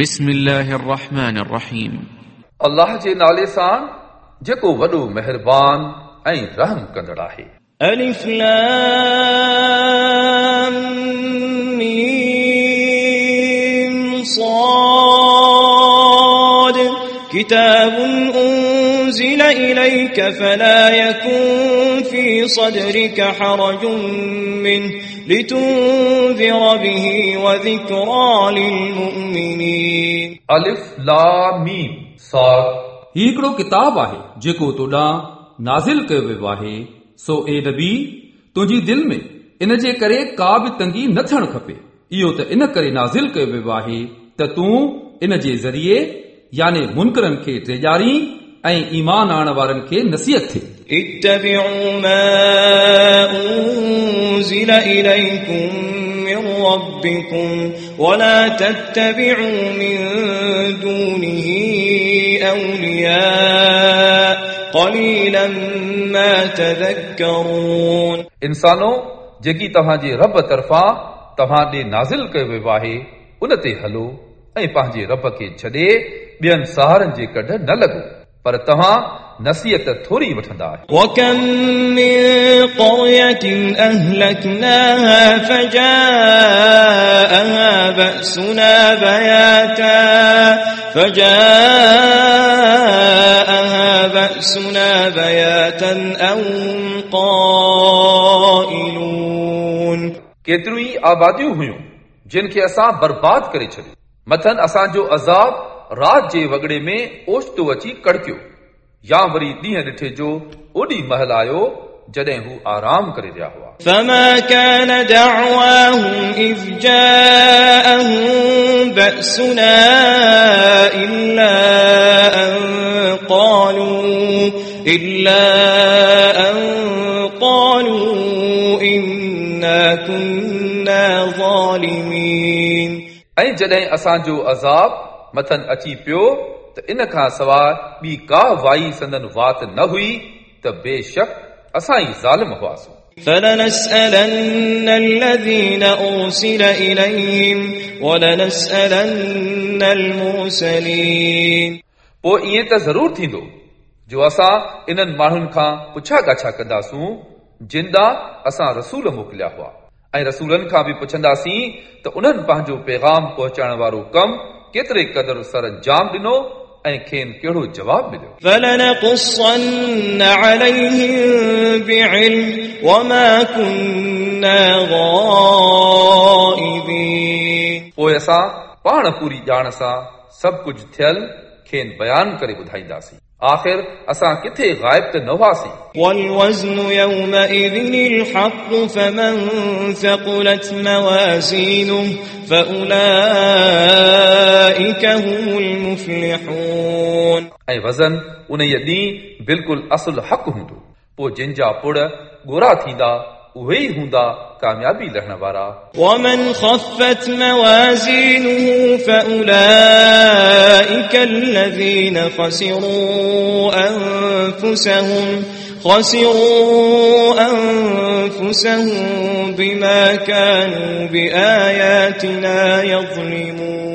بسم الله الرحمن الرحيم الله جي نالي سان جيڪو وڏو مهربان ۽ رحم ڪندڙ آهي الف لام ميم صاد كتاب انزل اليك فلا يكون في صدرك حرج منه لتنذر به وذكرى للمؤمنين अलिफ ला मीम साद ही हिकिड़ो किताब आहे जेको तोॾां नाज़िल कयो वियो आहे सो ए नबी तुंहिंजी दिलि में इन जे करे का बि तंगी न थियणु खपे इहो त इन करे नाज़िल कयो वियो आहे त तूं इन जे ज़रिए याने मुनकरनि खे टेजारी ऐं ईमान आणण वारनि खे नसीहत थिए اتبعوا ما أنزل إليكم من ربكم ولا تتبعوا من دونه أولياء قليلا ما تذكرون इंसानो जेकी तव्हांजे रब तरफ़ां तव्हां ॾे नाज़िल कयो वियो आहे उन ते हलो ऐं पंहिंजे रब खे छॾे ॿियनि सहारनि जे कढ न लॻो پر توهان نصيحت ٿوري وٺندا केतिरियूं ई आबादियूं हुयूं जिन खे असां बर्बाद करे छॾियो मथनि असांजो अज़ाब रात जे वॻड़े में ओचितो अची कड़कियो या वरी ॾींहं ॾिठे जो ओॾी महिल आयो जॾहिं हू आराम करे रहिया हुआ فما كان دعواهم إذ جاءهم بأسنا إلا أن قالوا إلا أن قالوا إنا كنا ظالمين ऐं जॾहिं असांजो अज़ाब मथनि अची पियो त इन खां सवाइ ॿी का वाई संदन वात न हुई त बेशक असां ई ज़ालिम हुआसीं فلنسألن الذين أرسل إليهم ولنسألن المرسلين पोइ ईअं त ज़रूरु थींदो जो असां इन्हनि माण्हुनि खां पुछा ॻाछा कंदासूं जिन ॾांहुं असां रसूल मोकिलिया हुआ ऐं रसूलनि खां बि पुछंदासीं त उन्हनि पंहिंजो पैगाम पहुचाइण वारो कमु केतिरे क़दुरु सर अंजाम ॾिनो ऐं खेनि कहिड़ो जवाबु मिलियो فلنقصن عليهم بعلم وما كنا غائبين पोइ असां पाण पूरी ॼाण सां सभु कुझु थियल खेनि बयानु करे ॿुधाईंदासीं आख़िर असां किथे ग़ाइब त न हुआसीं والوزن يومئذ الحق فمن ثقلت موازينه فأولئك هم المفلحون ऐं वज़न उन ॾींहुं बिल्कुलु असुल हक़ हूंदो पोइ जिन जा पुड़ ॻोरा थींदा उहे ई हूंदा कामयाबी लहण वारा ومن خفت موازينه فأولئك الذين خسروا أنفسهم خسروا أنفسهم بما كانوا بآياتنا يظلمون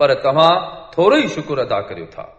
पर तव्हां थोरो ई शुक्र अदा करियो था।